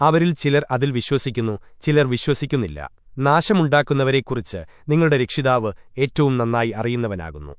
അവരിൽ ചിലർ അതിൽ വിശ്വസിക്കുന്നു ചിലർ വിശ്വസിക്കുന്നില്ല. നാശമുണ്ടാക്കുന്നവരെക്കുറിച്ച് നിങ്ങളുടെ രക്ഷിതാവ് ഏറ്റവും നന്നായി അറിയുന്നവനാകുന്നു.